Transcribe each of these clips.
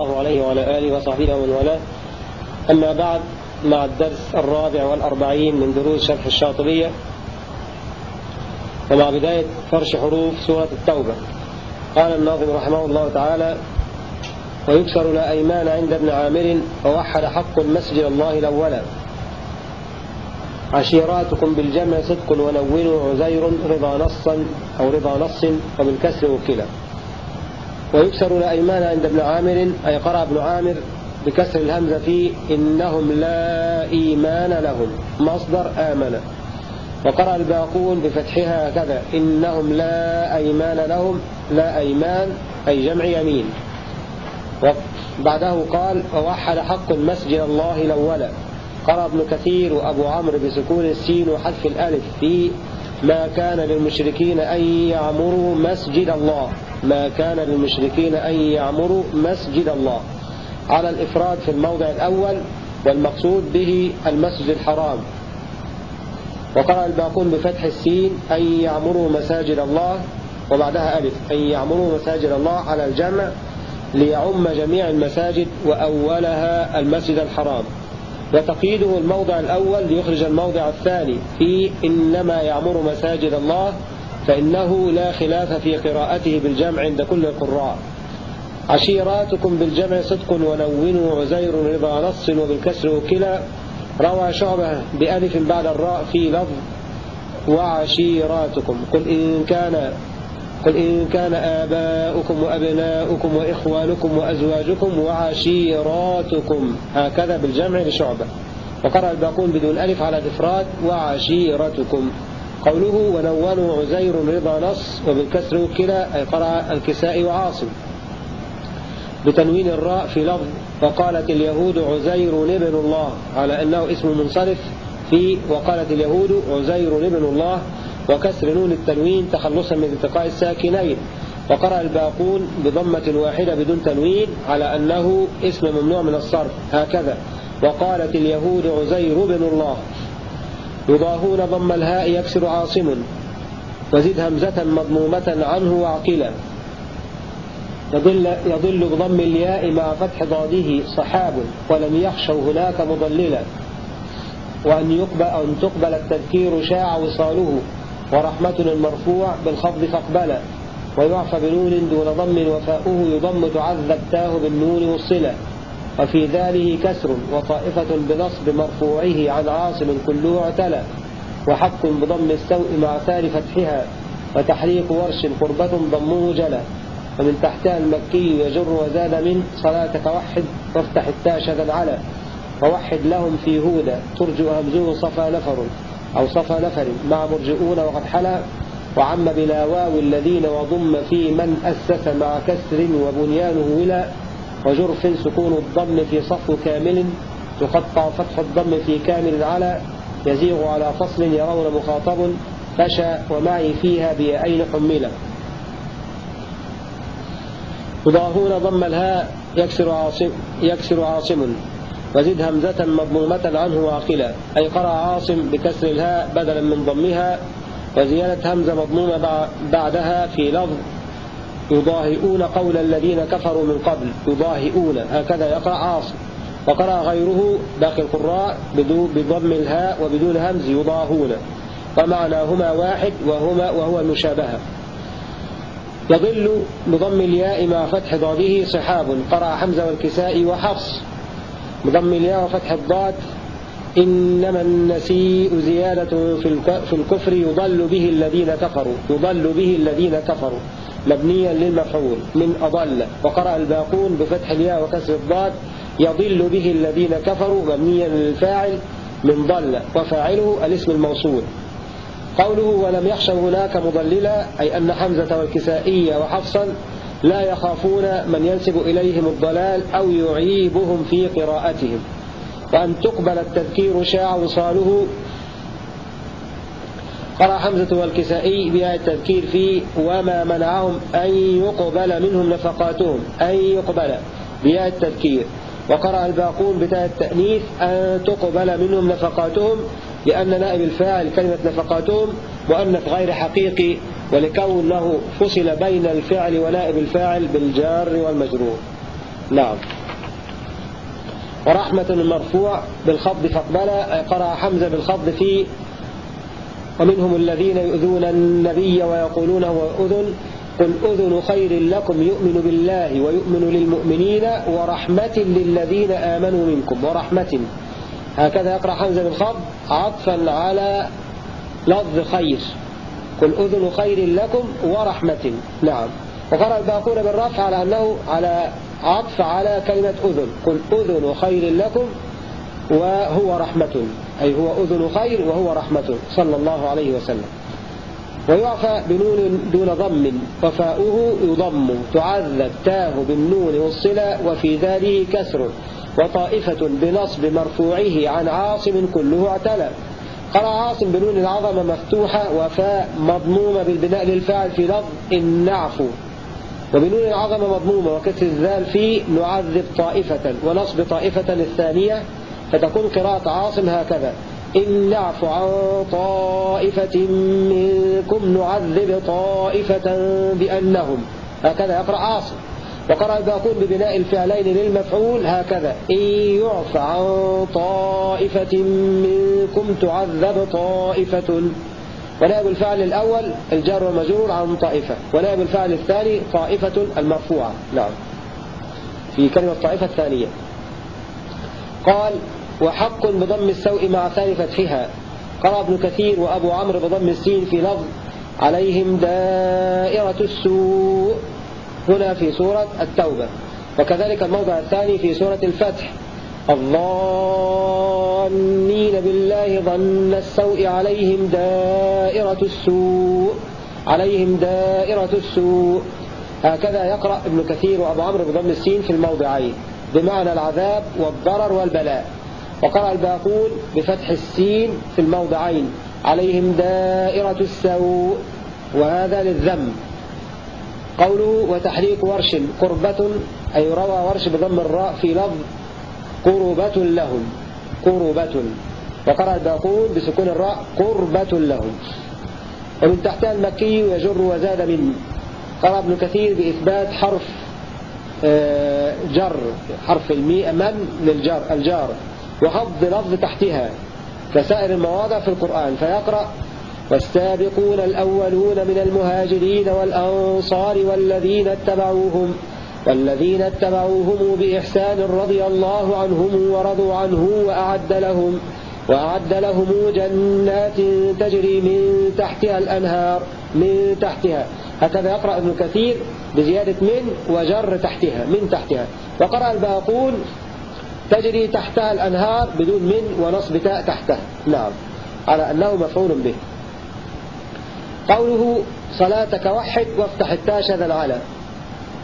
الله عليه وعلى آله وصحبه ومن والاه. أما بعد مع الدرس الرابع والأربعين من دروس شرح الشاطبية. ومع بداية فرش حروف سورة التوبة. قال الناظم رحمه الله تعالى ويكسر لا أيمان عند ابن عامر ووحد حق المسجد الله الأول. عشيراتكم بالجمع صدق ونونوا عزير رضا نصا أو رضا نص وبالكسر وكلا. ويكسر الأيمان عند ابن عامر أي قرأ ابن عامر بكسر الهمزة فيه إنهم لا إيمان لهم مصدر آمن. وقرأ الباقون بفتحها هكذا إنهم لا أيمان لهم لا أيمان أي جمع يمين. وبعده قال ووحد حق مسجد الله الأول. قرأ ابن كثير وأبو عمرو بسكون السين وحذف الألف في ما كان للمشركين أن يعمروا مسجد الله. ما كان للمشركين أن يعمروا مسجد الله. على الإفراد في الموضع الأول والمقصود به المسجد الحرام. وقرأ الباقون بفتح السين أن يعمروا مساجد الله وبعدها ألف أن يعمروا مساجد الله على الجمع ليعم جميع المساجد وأولها المسجد الحرام. وتقييده الموضع الأول ليخرج الموضع الثاني في إنما يعمر مساجد الله فإنه لا خلاف في قراءته بالجمع عند كل القراء. عشيراتكم بالجمع صدق ونونوا عزير رضا نص وبالكسر وكلا. روى شعبة بألف بعد الراء في لفظ وعشيراتكم. قل إن كان قل إن كان آباؤكم وأبناؤكم وإخوانكم وأزواجكم وعشيراتكم. هكذا بالجمع لشعبة. وقرأ الباقون بدون ألف على الإفراد وعشيرتكم قوله ونونوا عزير رضا نص وبالكسر وكلا أي قرأ الكساء وعاصم. بتنوين الراء في لفظ وقالت اليهود عزير ابن الله على أنه اسم منصرف في وقالت اليهود عزير ابن الله وكسر نون التنوين تخلصا من التقاء الساكنين. وقرأ الباقون بضمة واحدة بدون تنوين على أنه اسم ممنوع من الصرف هكذا. وقالت اليهود عزير بن الله. يضاهون ضم الهاء يكسر عاصم. وزد همزة مضمومة عنه وعقلا يضل, يضل بضم الياء مع فتح ضاده صحاب ولم يخشوا هناك مضللا. وأن يقبل, أن تقبل التذكير شاع وصاله. ورحمة المرفوع بالخفض فاقبلا. ويعفى بنون دون ضم وفاؤه يضم تعذب تاه بالنون والصلة. وفي ذاله كسر وطائفة بنصب مرفوعه عن عاصم كله اعتلى وحق بضم السوء مع ثال فتحها وتحريك ورش قربة ضمه جلى ومن تحتها المكي يجر وزاد من صلاتك وحد وافتح التاء شذا على ووحد لهم في هودى ترجو همزه صفى نفر أو صفى نفر مع مرجئون وقد حلا وعم بلا واو الذين وضم في من أسس مع كسر وبنيانه ولا وجرف سكون الضم في صف كامل تقطع فتح الضم في كامل على يزيغ على فصل يرون مخاطب فشى ومعي فيها بيائين حملا يضاهون ضم الهاء يكسر عاصم, يكسر عاصم. وزد همزة مضمومة عنه واقلا أي قرأ عاصم بكسر الهاء بدلا من ضمها. وزيادة همزة مضمومة بعدها في لفظ يضاهئون قول الذين كفروا من قبل يضاهئون. هكذا يقرأ عاصم. وقرأ غيره باقي القراء بضم الهاء وبدون همز يضاهون. ومعناهما واحد وهما وهو المشابهة. يضل بضم الياء مع فتح ضاده صحاب. قرأ حمزة والكساء وحفص. بضم الياء وفتح الضاد. إنما النسيء زيادة في الكفر يضل به الذين كفروا. يضل به الذين كفروا. مبنيا للمفعول من أضل وقرأ الباقون بفتح الياء وكسر الضاد يضل به الذين كفروا مبنيا للفاعل من ضل وفاعله الاسم الموصول. قوله ولم يخشوا هناك مضللا أي أن حمزة والكسائية وحفصا لا يخافون من ينسب إليهم الضلال أو يعيبهم في قراءتهم. وأن تقبل التذكير شاع وصاله قرأ حمزة والكسائي بها التذكير في وما منعهم أن يقبل منهم نفقاتهم أن يقبل بها التذكير. وقرأ الباقون بتاء التأنيث أن تقبل منهم نفقاتهم لأن نائب الفاعل كلمة نفقاتهم مؤنث غير حقيقي ولكونه فصل بين الفعل ونائب الفاعل بالجار والمجرور. نعم. ورحمة المرفوع بالخفض فاقبل قرأ حمزة بالخفض في ومنهم الذين يؤذون النبي ويقولون هو أذن. قل أذن خير لكم يؤمن بالله ويؤمن للمؤمنين ورحمة للذين آمنوا منكم. ورحمة. هكذا يقرأ حمزة بالخفض عطفا على لفظ خير. قل أذن خير لكم ورحمة. نعم. وقرأ الباقون بالرفع على أنه على عطف على كلمة أذن. قل أذن خير لكم وهو رحمة. أي هو أذن خير وهو رحمة صلى الله عليه وسلم. ويعفى بنون دون ضم وفاؤه يضم تعذب تاه بالنون والصلة وفي ذاله كسر وطائفة بنصب مرفوعه عن عاصم كله اعتلى. قرأ عاصم بنون العظمة مفتوحة وفاء مضمومة بالبناء للفاعل في لفظ النعف وبنون العظمة مضمومة وكسر الذال في نعذب طائفة ونصب طائفة الثانية فتكون قراءة عاصم هكذا. إن نعف عن طائفة منكم نعذب طائفة بأنهم. هكذا يقرأ عاصم. وقرأ الباقون ببناء الفعلين للمفعول هكذا. إن يعف عن طائفة منكم تعذب طائفة. ونائب الفعل الأول الجار والمجرور عن طائفة. ونائب الفعل الثاني طائفة المرفوعة. نعم. في كلمة طائفة الثانية. قال وحق بضم السوء مع ثاني فتحها. قرأ ابن كثير وأبو عمرو بضم السين في لفظ عليهم دائرة السوء. هنا في سورة التوبة. وكذلك الموضع الثاني في سورة الفتح. الظانين بالله ظن السوء عليهم دائرة السوء. عليهم دائرة السوء. هكذا يقرأ ابن كثير وأبو عمرو بضم السين في الموضعين. بمعنى العذاب والضرر والبلاء. وقرأ الباقون بفتح السين في الموضعين. عليهم دائرة السوء وهذا للذم. قوله وتحريك ورش قربة أي روى ورش بضم الراء في لفظ قربة لهم. قربة. وقرأ الباقون بسكون الراء قربة لهم. ومن تحتها المكي يجر وزاد من. قرأ ابن كثير بإثبات حرف آه، جر حرف الميء من للجار الجار. وخفض لفظ تحتها كسائر المواضع في القرآن فيقرأ والسابقون الأولون من المهاجرين والأنصار والذين اتبعوهم والذين اتبعوهم بإحسان رضي الله عنهم ورضوا عنه وأعد لهم وأعد لهم جنات تجري من تحتها الأنهار من تحتها. هكذا يقرأ ابن كثير بزيادة من وجر تحتها من تحتها. وقرأ الباقون تجري تحتها الأنهار بدون من ونصب تاء تحتها. نعم. على أنه مفعول به. قوله صلاتك وحد وافتح التاء شذا على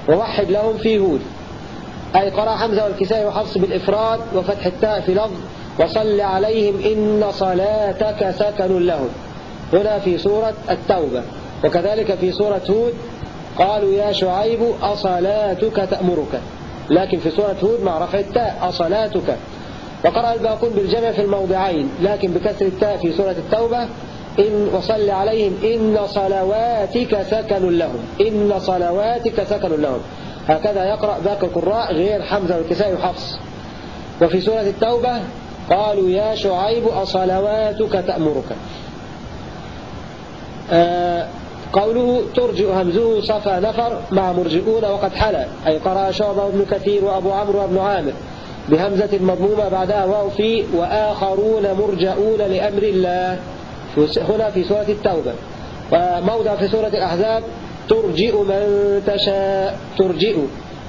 ووحد لهم في هود. أي قرأ حمزة والكسائي وحفص بالإفراد وفتح التاء في لفظ وصل عليهم إن صلاتك سكن لهم. هنا في سورة التوبة. وكذلك في سورة هود قالوا يا شعيب أصلاتك تأمرك. لكن في سورة هود مع رفع التاء أصلاتك. وقرأ الباقون بالجمع في الموضعين لكن بكسر التاء في سورة التوبة إن وصل عليهم إن صلواتك سكن لهم إن صلواتك سكن لهم. هكذا يقرأ باقي القراء غير حمزة والكساء وحفص. وفي سورة التوبة قالوا يا شعيب أصلواتك تأمرك. آه قوله ترجئ همزه صفى نفر مع مرجئون وقد حلى أي قرأ شعبة وابن كثير وأبو عمرو وابن عامر بهمزة مضمومة بعدها واو في وآخرون مرجئون لأمر الله. هنا في سورة التوبة. وموضع في سورة الأحزاب ترجئ من تشاء ترجئ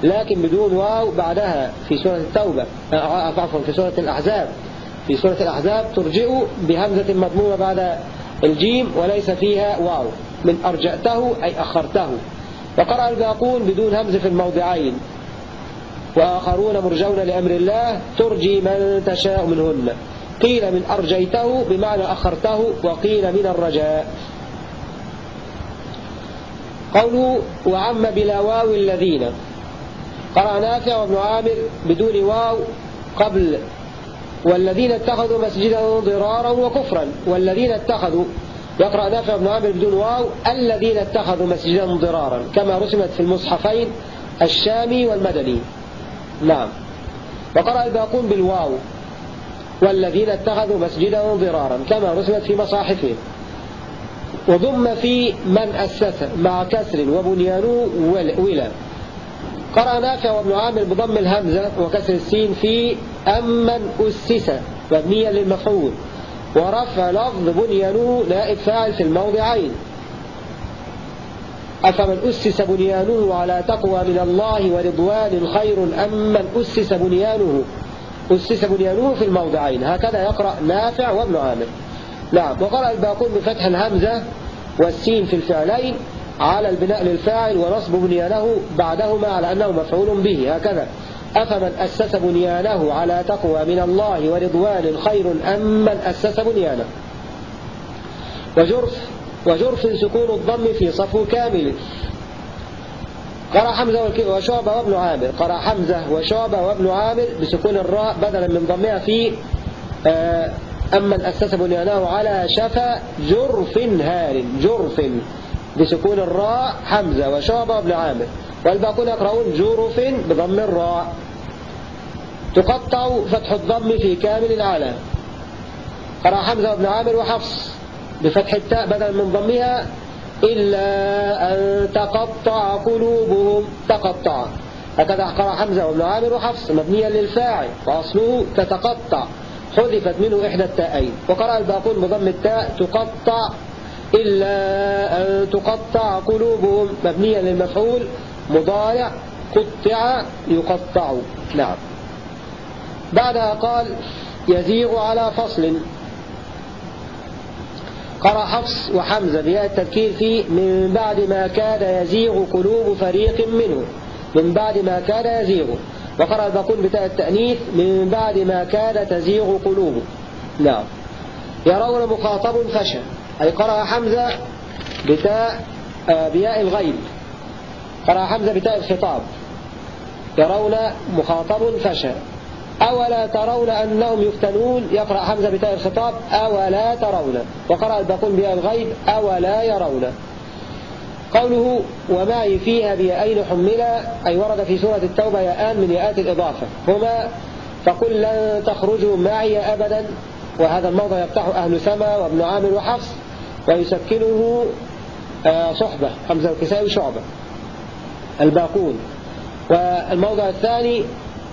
لكن بدون واو بعدها في سورة التوبة. آه، عفوا في سورة الأحزاب. في سورة الأحزاب ترجئ بهمزة مضمومة بعد الجيم وليس فيها واو. من أرجأته أي أخرته. وقرأ الباقون بدون همز في الموضعين. وآخرون مرجون لأمر الله ترجي من تشاء منهن. قيل من أرجيته بمعنى أخرته وقيل من الرجاء. قوله وعم بلا واو الذين. قرأ نافع وابن عامر بدون واو قبل. والذين اتخذوا مسجدا ضرارا وكفرا. والذين اتخذوا يقرأ نافع بن عامر بدون واو الذين اتخذوا مسجدا ضرارا كما رسمت في المصحفين الشامي والمدني. نعم. وقرأ الباقون بالواو والذين اتخذوا مسجدا ضرارا كما رسمت في مصاحفهم. وضم في من أسس مع كسر وبنيانه ولا قرأ نافع وابن عامر بضم الهمزة وكسر السين في أمن أسس مبنيا للمفعول. ورفع لفظ بنيانه نائب فاعل في الموضعين. أفمن أسس بنيانه على تقوى من الله ورضوان خير أم من أسس بنيانه؟ أسس بنيانه في الموضعين. هكذا يقرأ نافع وابن عامر. نعم وقرأ الباقون بفتح الهمزة والسين في الفعلين على البناء للفاعل ونصب بنيانه بعدهما على أنه مفعول به. هكذا. أفمن أسس بنيانه على تقوى من الله ورضوان خير أم من أسس بنيانه؟ وجرف وجرف سكون الضم في صفو كامل. قرأ حمزة وشعبة وابن عامر. قرأ حمزة وشعبة وابن عامر بسكون الراء بدلا من ضمها في آه، أمن أسس بنيانه على شفا جرف هار. جرف. بسكون الراء حمزة وشعبة وابن عامر والباقون يقرؤون جرف بضم الراء. تقطع فتح الضم في كامل العالم. قرأ حمزة وابن عامر وحفص بفتح التاء بدلا من ضمها إلا أن تقطع قلوبهم. تقطع. هكذا قرأ حمزة وابن عامر وحفص مبنيا للفاعل وأصله تتقطع. حذفت منه إحدى التاءين. وقرأ الباقون بضم التاء تقطع. إلا أن تقطع قلوبهم مبنيا للمفعول مضارع قطع يقطع. نعم. بعدها قال يزيغ على فصل. قرأ حفص وحمزة بياء التذكير في من بعد ما كاد يزيغ قلوب فريق منه. من بعد ما كاد يزيغ. وقرأ الباقون بتاء التأنيث من بعد ما كاد تزيغ قلوب. نعم. يرون مخاطب فشى أي قرأ حمزة بتاء آه، بياء الغيب. قرأ حمزة بتاء الخطاب. يرون مخاطب فشى أولا ترون أنهم يفتنون؟ يقرأ حمزة بتاء الخطاب أولا ترون. وقرأ الباقون بياء الغيب أولا يرون. قوله ومعي فيها بيائين حملا أي ورد في سورة التوبة ياءان من ياءات الإضافة. هما فقل لن تخرجوا معي أبدا. وهذا الموضع يفتح أهل سما وابن عامر وحفص. ويسكنه آه، صحبة حمزة الكسائي شعبة. الباقون. والموضع الثاني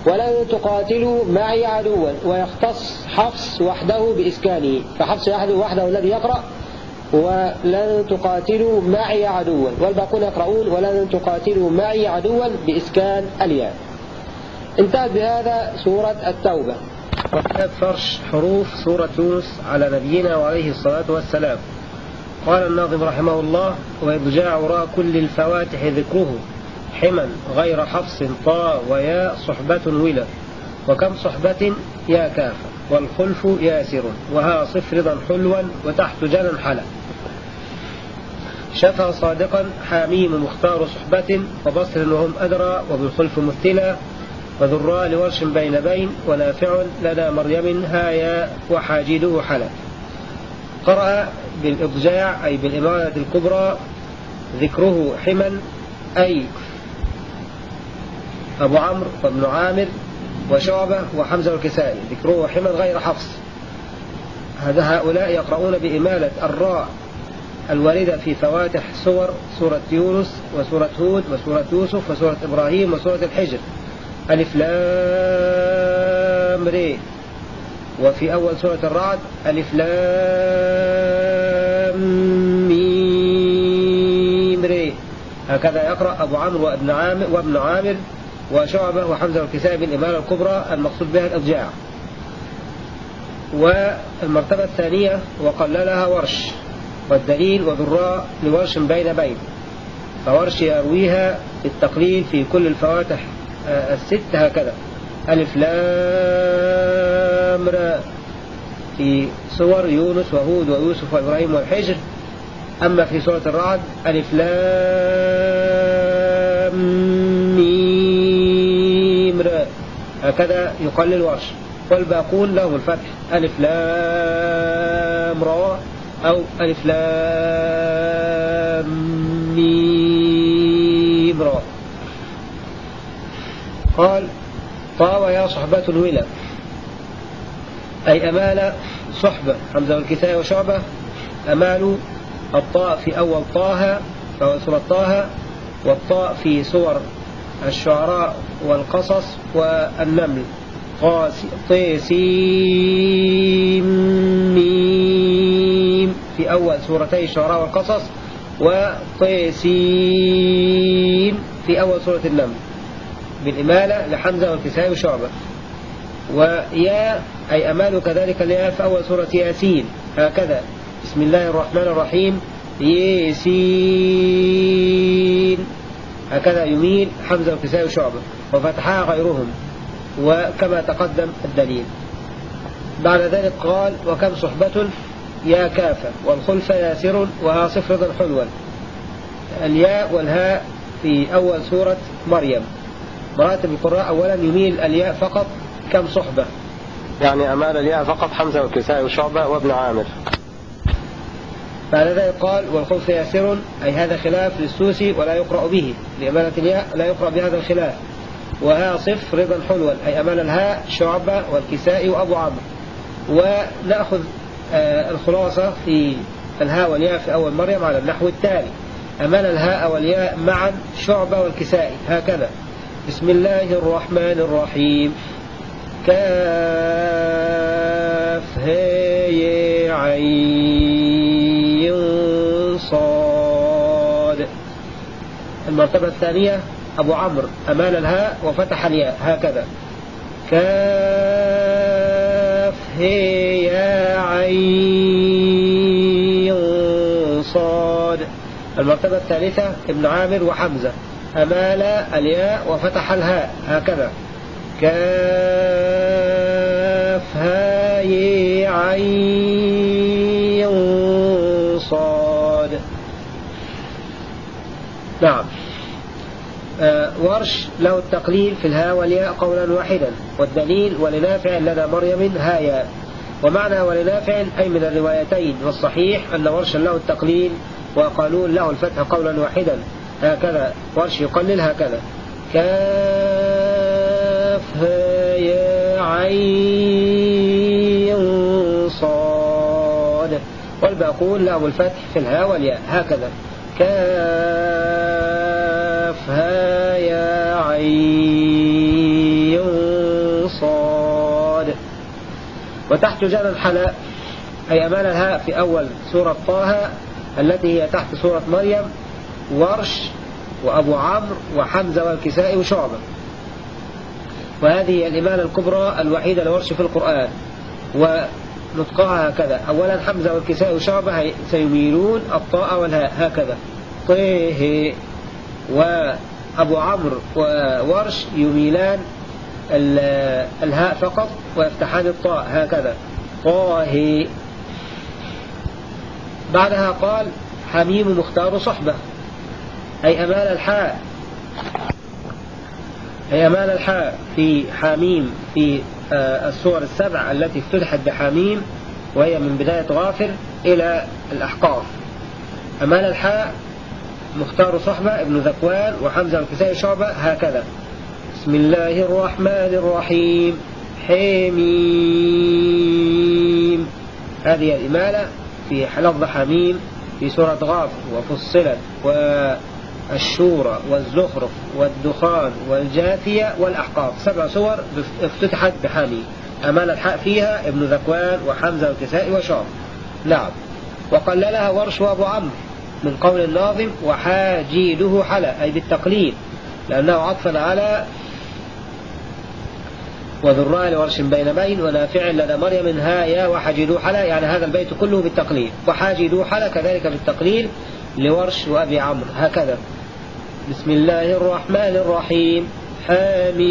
ولن تقاتلوا معي عدوا ويختص حفص وحده بإسكانه. فحفص وحده الذي يقرأ. ولن تقاتلوا معي عدوا. والباقون يقرؤون ولن تقاتلوا معي عدوا بإسكان الياء. انتهت بهذا سورة التوبة. وكتاب فرش حروف سورة يونس على نبينا وعليه الصلاة والسلام. قال الناظم رحمه الله ويضجع وراء كل الفواتح ذكره حما غير حفص طا ويا صحبة ولا وكم صحبة؟ يا كاف. والخلف ياسر. وها صف رضا حلوا وتحت جنا حلا. شفى صادقا حاميم مختار صحبة وبصر وهم أدرى وبالخلف مثلا وذراء لورش بين بين ونافع لدى مريم هايا وحاجده حلا. قرأ بالإضجاع أي بالإمارة الكبرى ذكره حما أي أبو عمرو وابن عامر وشعبة وحمزة والكسائي. ذكره حما غير حفص. هذا هؤلاء يقرؤون بإمالة الراء الواردة في فواتح سور سورة يونس وسورة هود وسورة يوسف وسورة إبراهيم وسورة الحجر. ألف لام ري. وفي أول سورة الرعد ألف لام ميم ري. هكذا يقرأ أبو عمرو وابن عامر وابن عامر وشعبة وحمزة والكسائي بالإمارة الكبرى المقصود بها الإضجاع والمرتبة الثانية وقللها ورش والدليل وذراء لورش بين بين. فورش يرويها بالتقليل في كل الفواتح آه، الست هكذا. ألف لام را في سور يونس وهود ويوسف وإبراهيم والحجر أما في سورة الرعد ألف لام هكذا يقلل ورش والباقون لهم الفتح. ألف لام را أو ألف لام ميم را. قال طا ويا صحبة ولا أي أمال صحبة حمزة والكساء وشعبة. أمال الطاء في أول طه فهو سورة طه والطاء في سور الشعراء والقصص والنمل. طيسيم في أول سورتي الشعراء والقصص وطيسين في أول سورة النمل. بالإمالة لحمزة والكسائي وشعبة. ويا أي أمال كذلك الياء في أول سورة ياسين. هكذا. بسم الله الرحمن الرحيم. ياسين. هكذا يميل حمزة والكسائي وشعبة وفتحها غيرهم. وكما تقدم الدليل. بعد ذلك قال وكم صحبة يا كافة والخلف ياسر وها صفرة حلوا الياء والهاء في أول سورة مريم. مراتب القراء أولا يميل الياء فقط. كم صحبة؟ يعني أمال الياء فقط حمزة والكسائي وشعبة وابن عامر. بعد ذلك قال والخلف ياسر أي هذا خلاف للسوسي ولا يقرأ به. لأمانة الياء لا يقرأ بهذا الخلاف. وها صف رضا حلوا أي أمال الهاء شعبة والكسائي وأبو عمرو. ونأخذ آه، الخلاصة في الهاء والياء في أول مريم على النحو التالي. أمال الهاء والياء معا شعبة والكسائي. هكذا. بسم الله الرحمن الرحيم. كاف هي عين صاد. المرتبة الثانية أبو عمرو أمال الهاء وفتح الياء هكذا. كاف هي عين صاد. المرتبة الثالثة ابن عامر وحمزة أمال الياء وفتح الهاء هكذا. كاف هاي عين صاد. نعم. آه ورش له التقليل في الهاء والياء قولا واحدا والدليل ولنافع لدى مريم هايا ومعنى ولنافع أي من الروايتين والصحيح أن ورش له التقليل وقالون له الفتح قولا واحدا. هكذا ورش يقلل هكذا. كاف يا عين صاد. والباقون لهم الفتح في الهاء والياء. هكذا. كاف يا عين صاد. وتحت جنى الحلاء أي أمان الهاء في أول سورة طه التي هي تحت سورة مريم ورش وأبو عمرو وحمزة والكسائي وشعبة. وهذه الإمالة الكبرى الوحيدة لورش في القرآن ونطقها هكذا. أولا حمزة والكسائي وشعبة سيميلون الطاء والهاء هكذا. طيه وأبو عمرو وورش يميلان الهاء فقط ويفتحان الطاء هكذا. طاه بعدها قال حميم مختار صحبة أي أمال الحاء. أي أمال الحاء في حاميم في آه، السور السبع التي افتتحت بحاميم وهي من بداية غافر إلى الأحقاف. أمال الحاء مختار صحبة ابن ذكوان وحمزة الكسائي شعبة هكذا. بسم الله الرحمن الرحيم. حميم. هذه الإمالة في لفظ حميم في سورة غافر وفصلت والشورى والزخرف والدخان والجاثية والأحقاف. سبع سور افتتحت بحاميم أمان الحاء فيها ابن ذكوان وحمزة والكسائي وشعب نعم. وقللها ورش وابو عمرو من قول الناظم وحاجيده حلا أي بالتقليل لأنه عطفا على وذراء لورش بين بين ونافع لدى مريم ها يا وحاجدو حلا يعني هذا البيت كله بالتقليل. وحاجدو حلا كذلك بالتقليل لورش وأبي عمرو. هكذا. بسم الله الرحمن الرحيم. حميم.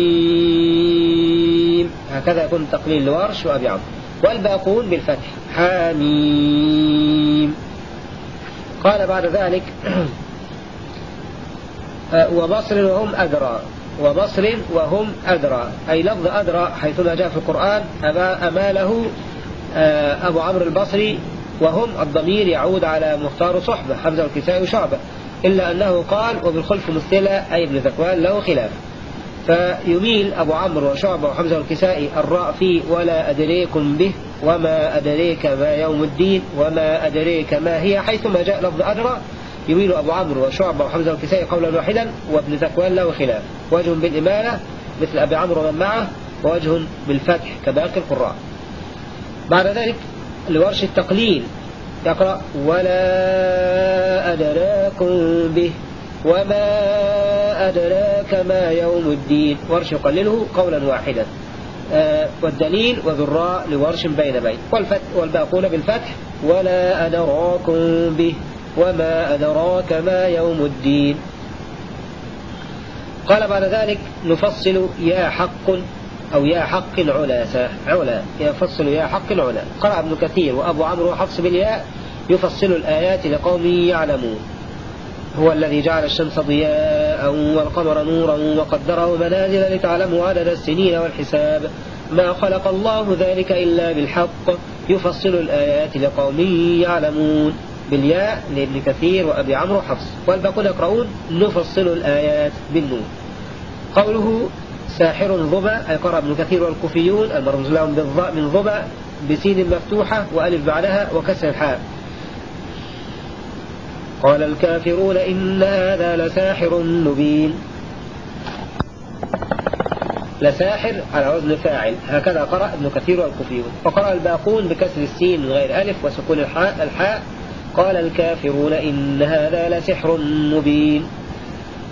هكذا يكون التقليل لورش وأبي عمرو والباقون بالفتح. حميم. قال بعد ذلك وبصر وهم أدرى. وبصر وهم أدرى. أي لفظ أدرى حيثما جاء في القرآن أماله آه، أبو عمرو البصري وهم الضمير يعود على مختار صحبة حمزة والكساء وشعبة. إلا أنه قال وبالخلف مثلة أي ابن ذكوان له خلاف. فيميل أبو عمرو وشعبة وحمزة والكسائي الراء في ولا أدريكم به وما أدريك ما يوم الدين وما أدريك ما هي حيثما جاء لفظ أدرى يميل أبو عمرو وشعبة وحمزة والكسائي قولا واحدا وابن ذكوان له خلاف. وجه بالإمالة مثل أبي عمرو ومن معه ووجه بالفتح كباقي القراء. بعد ذلك لورش التقليل. يقرأ ولا أدراكم به وما أدراك ما يوم الدين ورش يقلله قولا واحدا. آه والدليل وذراء لورش بين بين. والباقون بالفتح ولا أدراكم به وما أدراك ما يوم الدين. قال بعد ذلك نفصل يا حق أو يا حق علا علا يفصل يا حق علا قرأ ابن كثير وأبو عمرو وحفص بالياء يفصل الآيات لقوم يعلمون. هو الذي جعل الشمس ضياء والقمر نورا وقدره منازل لتعلموا عدد السنين والحساب. ما خلق الله ذلك إلا بالحق. يفصل الآيات لقوم يعلمون. بالياء لابن كثير وأبي عمرو حفص والباقون يقرؤون نفصل الآيات بالنون. قوله ساحر ضبا أي قرأ ابن كثير والكوفيون المرمز لهم بالضاء من ضبا بسين مفتوحة وألف بعدها وكسر الحاء. قال الكافرون إن هذا لساحر مبين. لساحر على وزن فاعل. هكذا قرأ ابن كثير والكوفيون. وقرأ الباقون بكسر السين من غير ألف وسكون الحاء الحاء. قال الكافرون إن هذا لسحر مبين.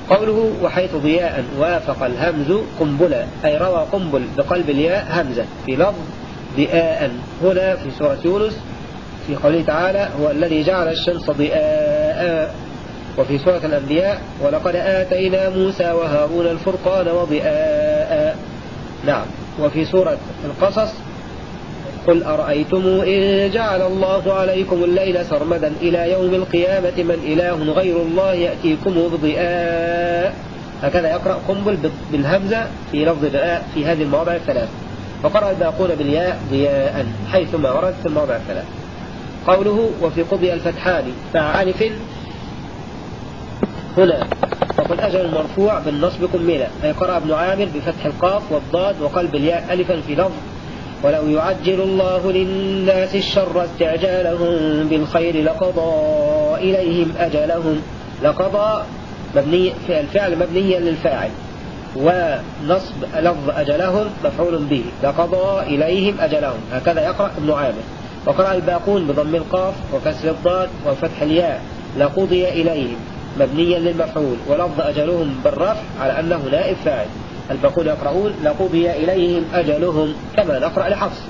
قوله وحيث ضياء وافق الهمز قنبلا أي روى قنبل بقلب الياء همزة في لفظ ضياء. هنا في سورة يونس في قوله تعالى هو الذي جعل الشمس ضياء وفي سورة الأنبياء ولقد آتينا موسى وهارون الفرقان وضياء نعم. وفي سورة القصص قل أرأيتم إن جعل الله عليكم الليل سرمدا إلى يوم القيامة من إله غير الله يأتيكم بضياء هكذا يقرأ قنبل بالهمزة في لفظ ضياء في هذه المواضع الثلاث. وقرأ الباقون بالياء ضياء حيثما ورد في المواضع الثلاث. قوله وفي قضي الفتحان مع ألف هنا وقل أجل مرفوع بالنصب كملة أي قرأ ابن عامر بفتح القاف والضاد وقلب الياء ألفا في لفظ ولو يعجل الله للناس الشر استعجالهم بالخير لقضى إليهم أجلهم لقضى مبني الفعل مبنيا للفاعل ونصب لفظ أجلهم مفعول به لقضى إليهم أجلهم. هكذا يقرأ ابن عامر. وقرأ الباقون بضم القاف وكسر الضاد وفتح الياء لقضي إليهم مبنيا للمفعول ولفظ أجلهم بالرفع على أنه نائب فاعل. الباقون يقرؤون لقضي إليهم أجلهم كما نقرأ لحفص.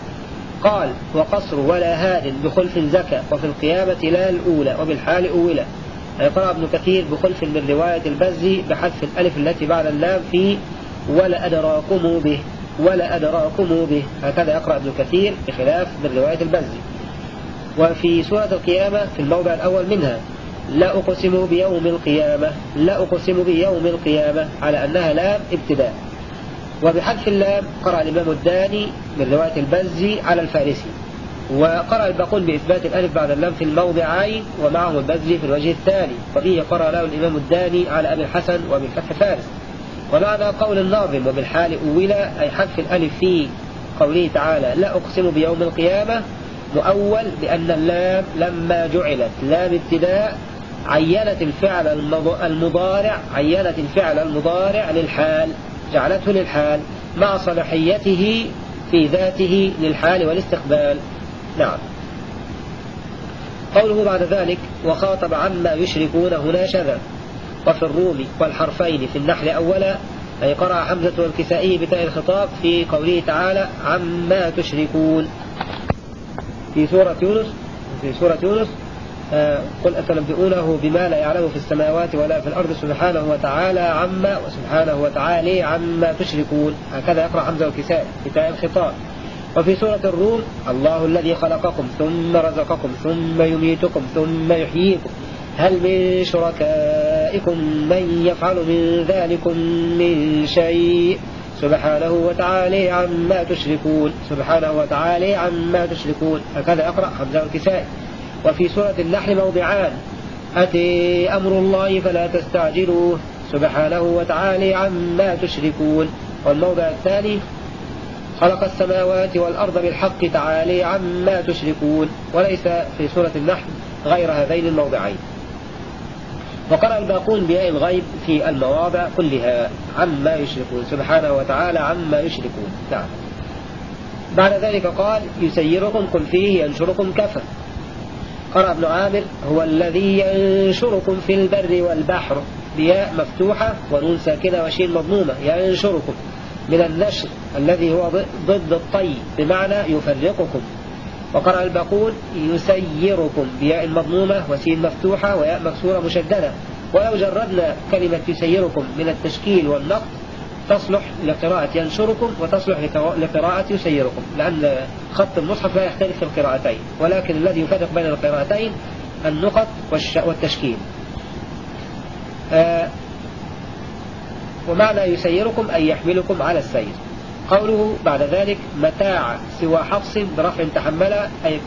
قال وقصر ولا هاد بخلف زكى وفي القيامة لا الأولى وبالحال أولى. قرأ ابن كثير بخلف من رواية البزي بحذف الألف التي بعد اللام في ولا أدراكم به ولا أدراكم به. هكذا يقرأ ابن كثير بخلاف من رواية البزي. وفي سورة القيامة في الموضع الأول منها لا أقسم بيوم القيامة لا أقسم بيوم القيامة على أنها لام ابتداء. وبحذف اللام قرأ الإمام الداني من رواية البزي على الفارسي. وقرأ الباقون بإثبات الألف بعد اللام في الموضعين ومعه البزي في الوجه الثاني. وفيه قرأ له الإمام الداني على أبي الحسن وبالفتح فارس. ومعنى قول الناظم وبالحال أولى أي حذف الألف في قوله تعالى لا أقسم بيوم القيامة مؤول بأن اللام لما جعلت لام ابتداء عينت الفعل المضارع عينت الفعل المضارع للحال جعلته للحال مع صلاحيته في ذاته للحال والاستقبال. نعم. قوله بعد ذلك وخاطب عما يشركون هنا شذا. وفي الروم والحرفين في النحل أولا أي قرأ حمزة والكسائي بتاء الخطاب في قوله تعالى عما تشركون. في سورة يونس في سورة يونس قل أتنبئونه بما لا يعلم في السماوات ولا في الأرض سبحانه وتعالى عما وسبحانه وتعالى عما تشركون. هكذا يقرأ حمزة والكساء كتاب الخطاب. وفي سورة الروم الله الذي خلقكم ثم رزقكم ثم يميتكم ثم يحييكم. هل من شركائكم من يفعل من ذلكم من شيء؟ سبحانه وتعالى عما تشركون. سبحانه وتعالى عما تشركون. هكذا أقرأ حمزة الكسائي وفي سورة النحل موضعان. أتي أمر الله فلا تستعجلوه. سبحانه وتعالى عما تشركون. والموضع الثاني خلق السماوات والأرض بالحق تعالى عما تشركون. وليس في سورة النحل غير هذين الموضعين. وقرأ الباقون بياء الغيب في المواضع كلها عما يشركون. سبحانه وتعالى عما يشركون. نعم. بعد ذلك قال يسيركم قل فيه ينشركم كفى قرأ ابن عامر هو الذي ينشركم في البر والبحر بياء مفتوحة ونون ساكنة وشين مضمومة ينشركم من النشر الذي هو ضد الطي بمعنى يفرقكم. وقرأ الباقون يسيركم بياء مضمومة وسين مفتوحة وياء مكسورة مشددة. ولو جردنا كلمة يسيركم من التشكيل والنقط تصلح لقراءة ينشركم وتصلح لقراءة يسيركم لأن خط المصحف لا يختلف في القراءتين ولكن الذي يفرق بين القراءتين النقط والتشكيل. آه ومعنى يسيركم؟ أي يحملكم على السير. قوله بعد ذلك متاع سوى حفص برفع تحمل أي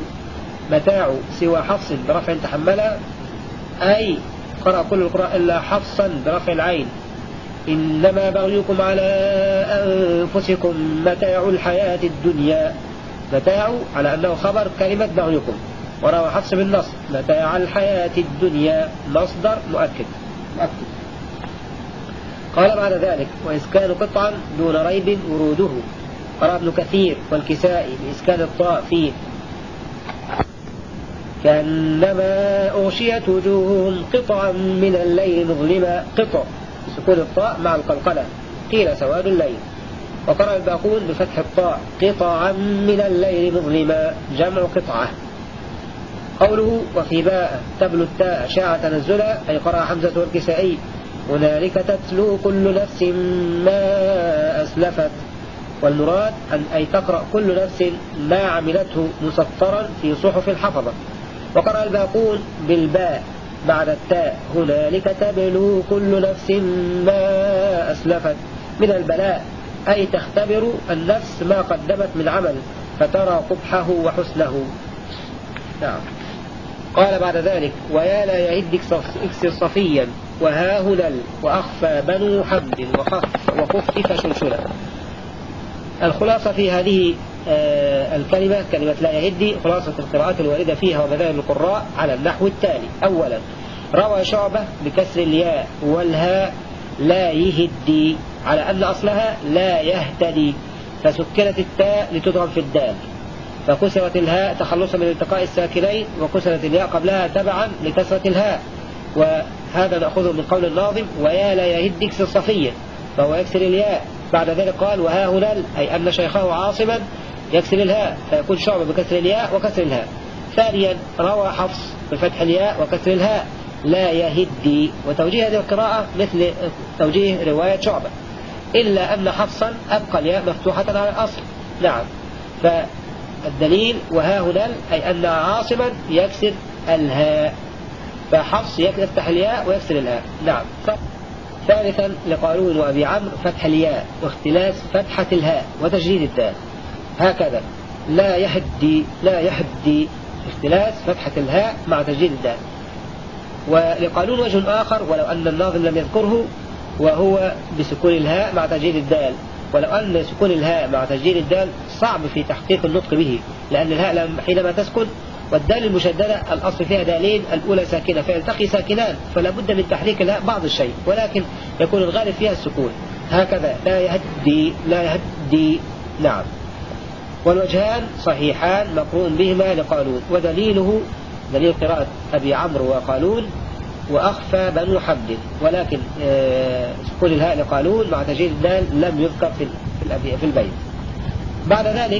متاع سوى حفص برفع تحمل أي قرأ كل القراء إلا حفصا برفع العين. إنما بغيكم على أنفسكم متاع الحياة الدنيا متاع على أنه خبر كلمة بغيكم. وروى حفص بالنص متاع الحياة الدنيا مصدر مؤكد. مؤكد. قال بعد ذلك وإسكان قطعا دون ريب وروده. قرأ ابن كثير والكسائي بإسكان الطاء فيه كأنما أغشيت وجوههم قطعا من الليل مظلما. قطع. سكون الطاء مع القلقلة قيل سواد الليل. وقرأ الباقون بفتح الطاء قطعا من الليل مظلما جمع قطعة. قوله وفي باء تبلو التاء شاع تنزلا أي قرأ حمزة والكسائي. هنالك تتلو كل نفس ما أسلفت. والمراد أن أي تقرأ كل نفس ما عملته مسطرا في صحف الحفظة. وقرأ الباقون بالباء بعد التاء هنالك تبلو كل نفس ما أسلفت من البلاء أي تختبر النفس ما قدمت من عمل فترى قبحه وحسنه. نعم. قال بعد ذلك ويا لا يهد اكسر صفيا وها هلل وأخفى بنو حمد وخفف شلشلا. الخلاصة في هذه الكلمة كلمة لا يهدي خلاصة القراءات الواردة فيها ومذاهب القراء على النحو التالي. أولا روى شعبة بكسر الياء والهاء لا يهدي على أن أصلها لا يهتدي فسكنت التاء لتضغم في الدال فكسرت الهاء تخلصا من التقاء الساكنين وكسرت الياء قبلها تبعا لكسرة الهاء. وهذا نأخذه من قول الناظم ويا لا يهد يكسر صفيا فهو يكسر الياء. بعد ذلك قال وها هلال أي أن شيخه عاصما يكسر الهاء فيكون شعبة بكسر الياء وكسر الهاء. ثانيا روى حفص بفتح الياء وكسر الهاء. لا يهدي. وتوجيه هذه القراءة مثل توجيه رواية شعبة. إلا أن حفصا أبقى الياء مفتوحة على الأصل. نعم. فالدليل وها هلال أي أن عاصما يكسر الهاء. فحفص يفتح الياء ويكسر الهاء. نعم. ثالثا لقارون وأبي عمرو فتح الياء واختلاس فتحة الهاء وتجديد الدال. هكذا. لا يهدي لا يهدي اختلاس فتحة الهاء مع تجديد الدال. ولقانون وجه آخر ولو أن الناظم لم يذكره وهو بسكون الهاء مع تجديد الدال. ولو أن سكون الهاء مع تجديد الدال صعب في تحقيق النطق به لأن الهاء حينما تسكن والدال المشددة الأصل فيها دالين الأولى ساكنة فيلتقي ساكنان فلا بد من تحريك الهاء بعض الشيء. ولكن يكون الغالب فيها السكون. هكذا. لا يهدي لا يهدي. نعم. والوجهان صحيحان مقرون بهما لقالون ودليله دليل قراءة أبي عمرو وقالون وأخفى بنو حمد ولكن آه، سكون الهاء لقالون مع تجديد الدال لم يذكر في في البيت. بعد ذلك